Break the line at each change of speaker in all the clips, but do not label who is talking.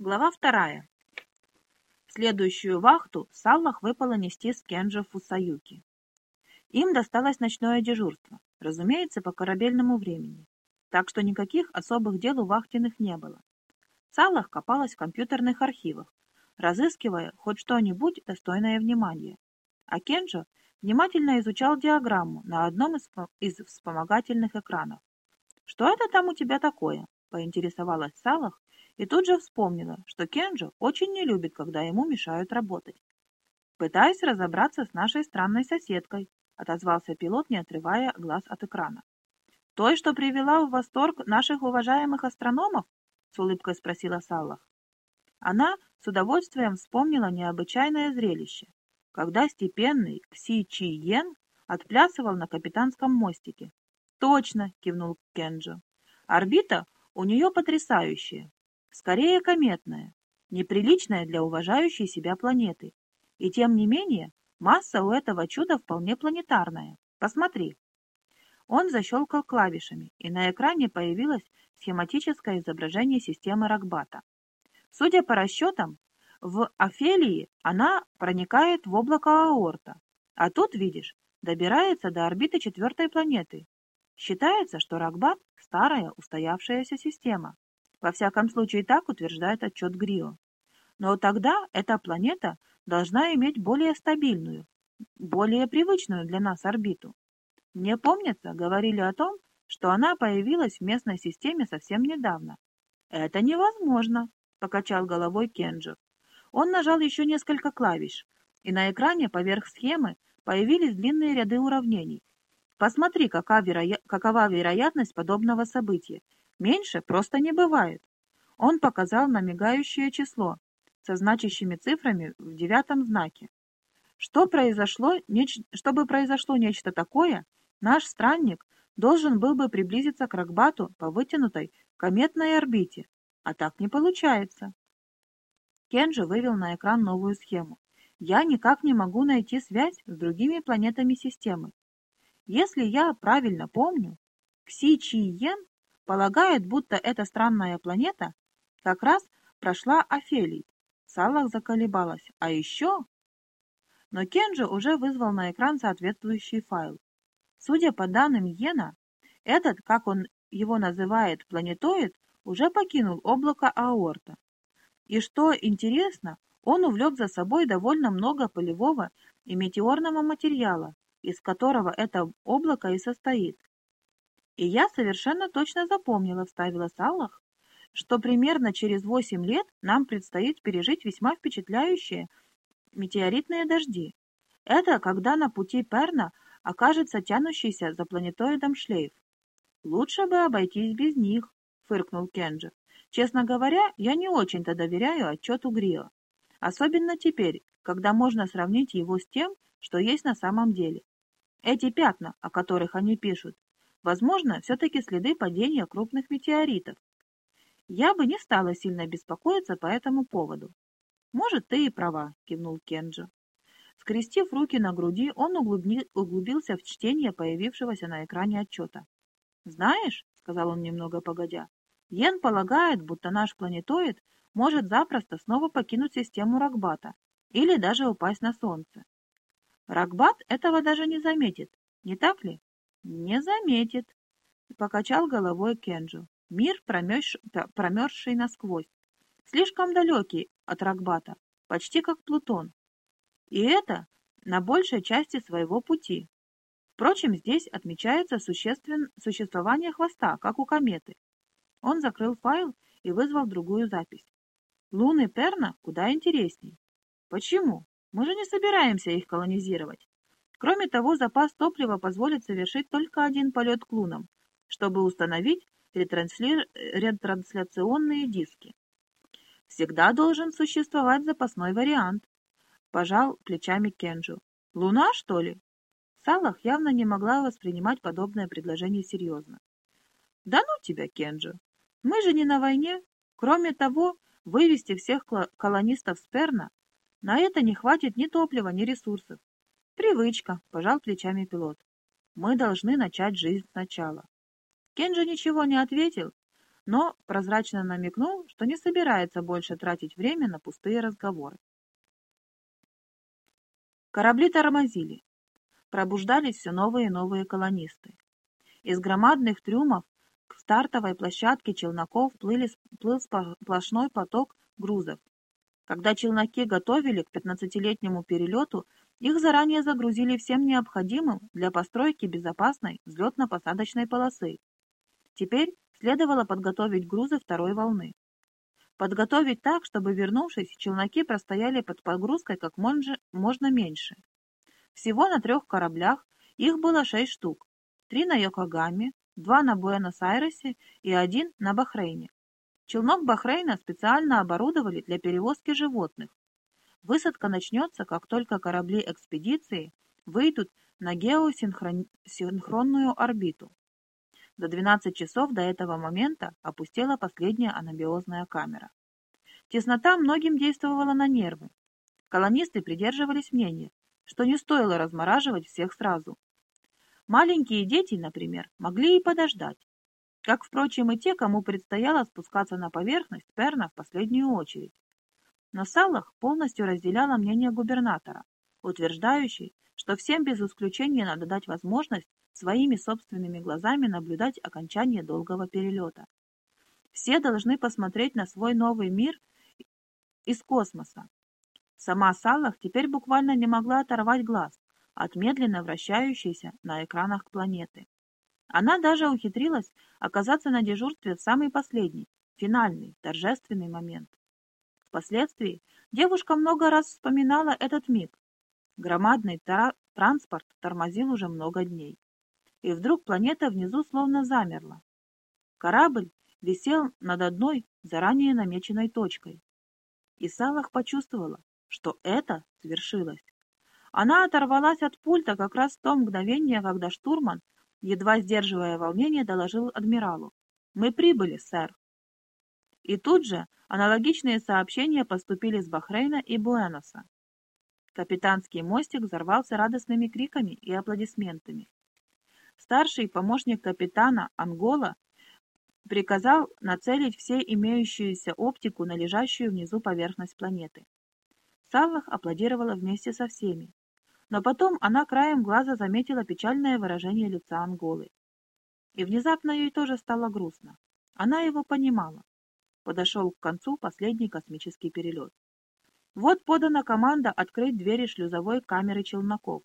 Глава вторая. Следующую вахту Саллах выпало нести с Кенджо Фусаюки. Им досталось ночное дежурство, разумеется, по корабельному времени, так что никаких особых дел у вахтенных не было. Саллах копалась в компьютерных архивах, разыскивая хоть что-нибудь достойное внимания, а Кенджо внимательно изучал диаграмму на одном из, из вспомогательных экранов. «Что это там у тебя такое?» — поинтересовалась Салах, и тут же вспомнила, что Кенджо очень не любит, когда ему мешают работать. «Пытаюсь разобраться с нашей странной соседкой», — отозвался пилот, не отрывая глаз от экрана. «Той, что привела в восторг наших уважаемых астрономов?» — с улыбкой спросила Саллах. Она с удовольствием вспомнила необычайное зрелище, когда степенный Кси Чи Йен отплясывал на капитанском мостике. «Точно!» — кивнул Кенджо. «Орбита у нее потрясающая, скорее кометная, неприличная для уважающей себя планеты. И тем не менее, масса у этого чуда вполне планетарная. Посмотри. Он защелкал клавишами, и на экране появилось схематическое изображение системы Рогбата. Судя по расчетам, в Офелии она проникает в облако аорта, а тут, видишь, добирается до орбиты четвертой планеты. Считается, что Рогбат – старая устоявшаяся система. Во всяком случае, так утверждает отчет Грио. Но тогда эта планета должна иметь более стабильную, более привычную для нас орбиту. Мне помнится, говорили о том, что она появилась в местной системе совсем недавно. Это невозможно, покачал головой Кенджо. Он нажал еще несколько клавиш, и на экране поверх схемы появились длинные ряды уравнений. Посмотри, какова, вероя... какова вероятность подобного события. Меньше просто не бывает. Он показал на мигающее число со значащими цифрами в девятом знаке. Что произошло, неч... Чтобы произошло нечто такое, наш странник должен был бы приблизиться к Рогбату по вытянутой кометной орбите, а так не получается. Кенджи вывел на экран новую схему. Я никак не могу найти связь с другими планетами системы. Если я правильно помню, Кси Чи Йен Полагает, будто эта странная планета как раз прошла Офелий. Салах заколебалась. А еще... Но Кенджи уже вызвал на экран соответствующий файл. Судя по данным Йена, этот, как он его называет, планетоид, уже покинул облако Аорта. И что интересно, он увлек за собой довольно много полевого и метеорного материала, из которого это облако и состоит. И я совершенно точно запомнила, вставила Саллах, что примерно через 8 лет нам предстоит пережить весьма впечатляющие метеоритные дожди. Это когда на пути Перна окажется тянущийся за планетоидом шлейф. Лучше бы обойтись без них, фыркнул Кенджи. Честно говоря, я не очень-то доверяю отчету Грио. Особенно теперь, когда можно сравнить его с тем, что есть на самом деле. Эти пятна, о которых они пишут, Возможно, все-таки следы падения крупных метеоритов. Я бы не стала сильно беспокоиться по этому поводу. Может, ты и права, кивнул Кенджо. Скрестив руки на груди, он углубни... углубился в чтение появившегося на экране отчета. «Знаешь», — сказал он немного погодя, — «Йен полагает, будто наш планетоид может запросто снова покинуть систему Рогбата или даже упасть на Солнце. Рогбат этого даже не заметит, не так ли? «Не заметит», — покачал головой Кенджу. «Мир, промерз... промерзший насквозь, слишком далекий от Рогбата, почти как Плутон. И это на большей части своего пути. Впрочем, здесь отмечается существен... существование хвоста, как у кометы. Он закрыл файл и вызвал другую запись. Луны Перна куда интересней. Почему? Мы же не собираемся их колонизировать. Кроме того, запас топлива позволит совершить только один полет к лунам, чтобы установить ретрансли... ретрансляционные диски. Всегда должен существовать запасной вариант. Пожал плечами Кенджу. Луна, что ли? Салах явно не могла воспринимать подобное предложение серьезно. Да ну тебя, Кенджу. Мы же не на войне. Кроме того, вывести всех колонистов с Перна на это не хватит ни топлива, ни ресурсов. «Привычка», — пожал плечами пилот. «Мы должны начать жизнь сначала». Кенджи ничего не ответил, но прозрачно намекнул, что не собирается больше тратить время на пустые разговоры. Корабли тормозили. Пробуждались все новые и новые колонисты. Из громадных трюмов к стартовой площадке челноков плыли, плыл сплошной поток грузов. Когда челноки готовили к 15-летнему перелету, их заранее загрузили всем необходимым для постройки безопасной взлетно-посадочной полосы. Теперь следовало подготовить грузы второй волны. Подготовить так, чтобы, вернувшись, челноки простояли под погрузкой как можно меньше. Всего на трех кораблях их было шесть штук. Три на Йокогаме, два на Буэнос-Айресе и один на Бахрейне. Челнок Бахрейна специально оборудовали для перевозки животных. Высадка начнется, как только корабли экспедиции выйдут на геосинхронную орбиту. За 12 часов до этого момента опустела последняя анабиозная камера. Теснота многим действовала на нервы. Колонисты придерживались мнения, что не стоило размораживать всех сразу. Маленькие дети, например, могли и подождать, как, впрочем, и те, кому предстояло спускаться на поверхность Перна в последнюю очередь. Но Салах полностью разделяла мнение губернатора, утверждающий, что всем без исключения надо дать возможность своими собственными глазами наблюдать окончание долгого перелета. Все должны посмотреть на свой новый мир из космоса. Сама Салах теперь буквально не могла оторвать глаз от медленно вращающейся на экранах планеты. Она даже ухитрилась оказаться на дежурстве в самый последний, финальный, торжественный момент. Впоследствии девушка много раз вспоминала этот миг. Громадный транспорт тормозил уже много дней и вдруг планета внизу словно замерла. Корабль висел над одной заранее намеченной точкой. И Салах почувствовала, что это свершилось. Она оторвалась от пульта как раз в то мгновение, когда штурман, едва сдерживая волнение, доложил адмиралу. «Мы прибыли, сэр». И тут же аналогичные сообщения поступили с Бахрейна и Буэноса. Капитанский мостик взорвался радостными криками и аплодисментами. Старший помощник капитана Ангола приказал нацелить все имеющуюся оптику на лежащую внизу поверхность планеты. Саллах аплодировала вместе со всеми, но потом она краем глаза заметила печальное выражение лица Анголы. И внезапно ей тоже стало грустно. Она его понимала. Подошел к концу последний космический перелет. Вот подана команда открыть двери шлюзовой камеры челноков.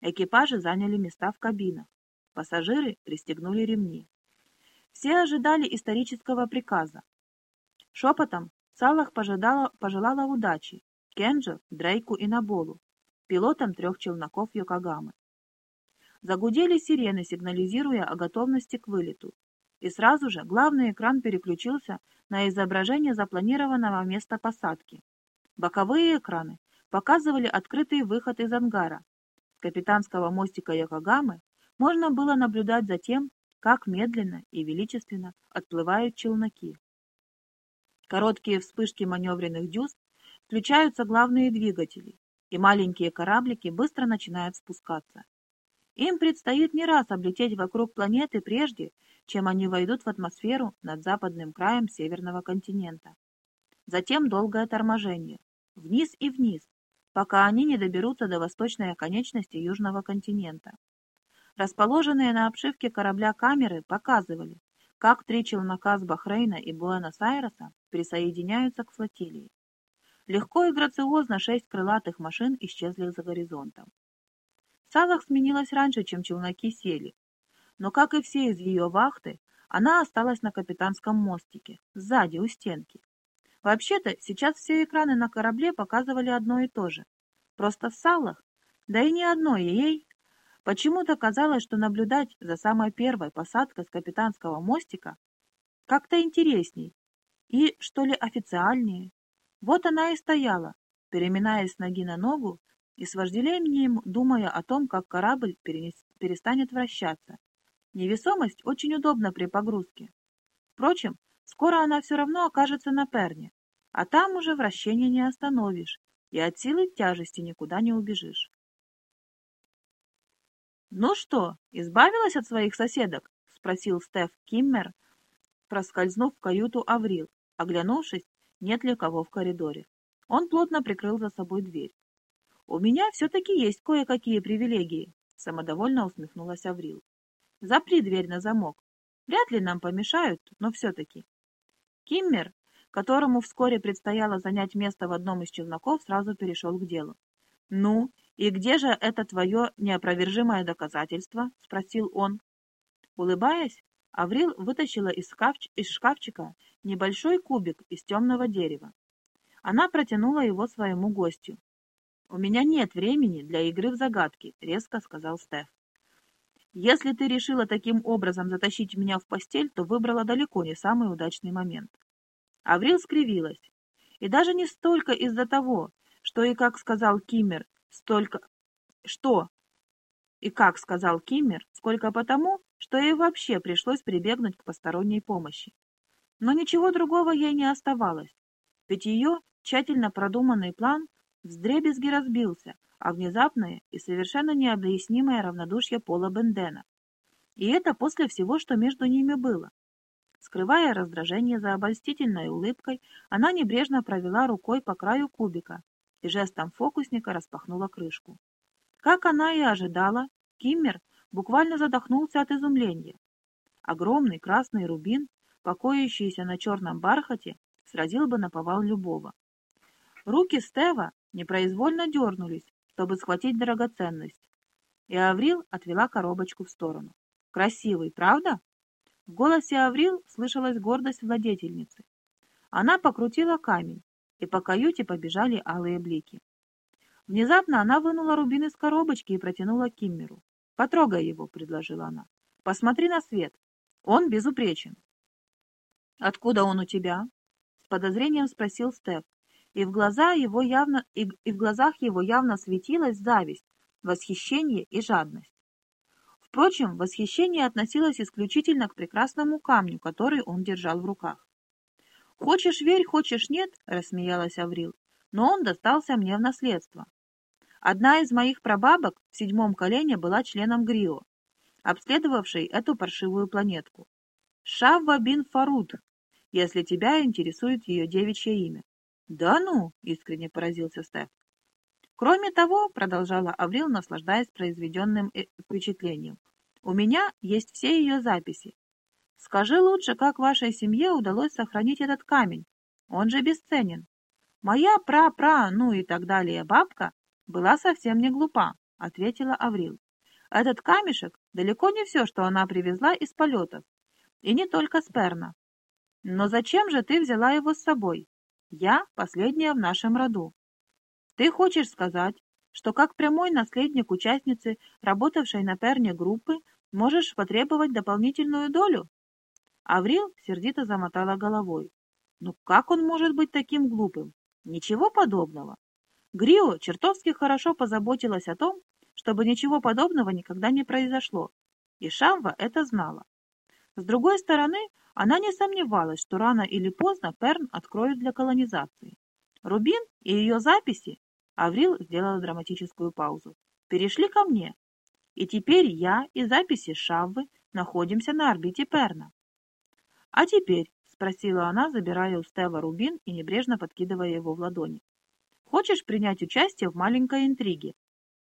Экипажи заняли места в кабинах. Пассажиры пристегнули ремни. Все ожидали исторического приказа. Шепотом Салах пожелала, пожелала удачи Кенджо, Дрейку и Наболу, пилотам трех челноков Йокогамы. Загудели сирены, сигнализируя о готовности к вылету. И сразу же главный экран переключился на изображение запланированного места посадки. Боковые экраны показывали открытый выход из ангара. С капитанского мостика Йокогамы можно было наблюдать за тем, как медленно и величественно отплывают челноки. Короткие вспышки маневренных дюз включаются главные двигатели, и маленькие кораблики быстро начинают спускаться. Им предстоит не раз облететь вокруг планеты прежде, чем они войдут в атмосферу над западным краем северного континента. Затем долгое торможение, вниз и вниз, пока они не доберутся до восточной оконечности южного континента. Расположенные на обшивке корабля камеры показывали, как три челнока с Бахрейна и Буэнос-Айреса присоединяются к флотилии. Легко и грациозно шесть крылатых машин исчезли за горизонтом. Салах сменилась раньше, чем челноки сели, но, как и все из ее вахты, она осталась на капитанском мостике, сзади, у стенки. Вообще-то, сейчас все экраны на корабле показывали одно и то же. Просто в Салах, да и не одной ей, Почему-то казалось, что наблюдать за самой первой посадкой с капитанского мостика как-то интересней и, что ли, официальнее. Вот она и стояла, переминаясь ноги на ногу и с вожделением думая о том, как корабль перестанет вращаться. Невесомость очень удобна при погрузке. Впрочем, скоро она все равно окажется на перне, а там уже вращение не остановишь, и от силы тяжести никуда не убежишь. «Ну что, избавилась от своих соседок?» — спросил Стеф Киммер, проскользнув в каюту Аврил, оглянувшись, нет ли кого в коридоре. Он плотно прикрыл за собой дверь. «У меня все-таки есть кое-какие привилегии», — самодовольно усмехнулась Аврил. «Запри дверь на замок. Вряд ли нам помешают, но все-таки». Киммер, которому вскоре предстояло занять место в одном из челноков, сразу перешел к делу. «Ну, и где же это твое неопровержимое доказательство?» — спросил он. Улыбаясь, Аврил вытащила из, шкафч... из шкафчика небольшой кубик из темного дерева. Она протянула его своему гостю. «У меня нет времени для игры в загадки», — резко сказал Стеф. «Если ты решила таким образом затащить меня в постель, то выбрала далеко не самый удачный момент». Аврил скривилась. И даже не столько из-за того, что и как сказал Киммер, столько... Что? И как сказал Киммер, сколько потому, что ей вообще пришлось прибегнуть к посторонней помощи. Но ничего другого ей не оставалось, ведь ее тщательно продуманный план вздребезги разбился, а внезапное и совершенно необъяснимое равнодушие Пола Бендена. И это после всего, что между ними было. Скрывая раздражение за обольстительной улыбкой, она небрежно провела рукой по краю кубика и жестом фокусника распахнула крышку. Как она и ожидала, Киммер буквально задохнулся от изумления. Огромный красный рубин, покоящийся на черном бархате, сразил бы на повал любого. Руки Стева непроизвольно дернулись, чтобы схватить драгоценность, и Аврил отвела коробочку в сторону. «Красивый, правда?» В голосе Аврил слышалась гордость владетельницы. Она покрутила камень, и по каюте побежали алые блики. Внезапно она вынула рубин из коробочки и протянула Киммеру. «Потрогай его», — предложила она. «Посмотри на свет. Он безупречен». «Откуда он у тебя?» — с подозрением спросил Стеф, и в, глаза его явно, и, и в глазах его явно светилась зависть, восхищение и жадность. Впрочем, восхищение относилось исключительно к прекрасному камню, который он держал в руках. «Хочешь верь, хочешь нет», — рассмеялась Аврил, — «но он достался мне в наследство. Одна из моих прабабок в седьмом колене была членом Грио, обследовавшей эту паршивую планетку. Шавва бин Фаруд, если тебя интересует ее девичье имя. «Да ну!» — искренне поразился Стеф. «Кроме того, — продолжала Аврил, наслаждаясь произведенным э, впечатлением, — у меня есть все ее записи. Скажи лучше, как вашей семье удалось сохранить этот камень? Он же бесценен. Моя пра-пра, ну и так далее бабка была совсем не глупа, — ответила Аврил. Этот камешек далеко не все, что она привезла из полетов, и не только с Перна. Но зачем же ты взяла его с собой? Я последняя в нашем роду. Ты хочешь сказать, что как прямой наследник участницы, работавшей на перне группы, можешь потребовать дополнительную долю? Аврил сердито замотала головой. Ну как он может быть таким глупым? Ничего подобного. Грио чертовски хорошо позаботилась о том, чтобы ничего подобного никогда не произошло, и Шамва это знала. С другой стороны, она не сомневалась, что рано или поздно Перн откроют для колонизации. Рубин и ее записи, Аврил сделала драматическую паузу, перешли ко мне. И теперь я и записи Шаввы находимся на орбите Перна. А теперь, спросила она, забирая у Стева рубин и небрежно подкидывая его в ладони. Хочешь принять участие в маленькой интриге?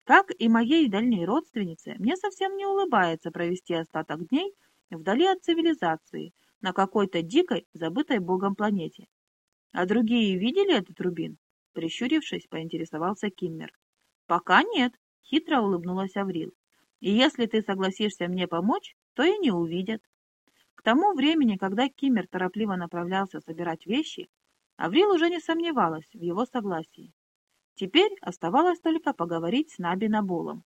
Как и моей дальней родственнице, мне совсем не улыбается провести остаток дней вдали от цивилизации, на какой-то дикой, забытой богом планете. А другие видели этот рубин? Прищурившись, поинтересовался Киммер. Пока нет, хитро улыбнулась Аврил. И если ты согласишься мне помочь, то и не увидят. К тому времени, когда Киммер торопливо направлялся собирать вещи, Аврил уже не сомневалась в его согласии. Теперь оставалось только поговорить с Наби Наболом.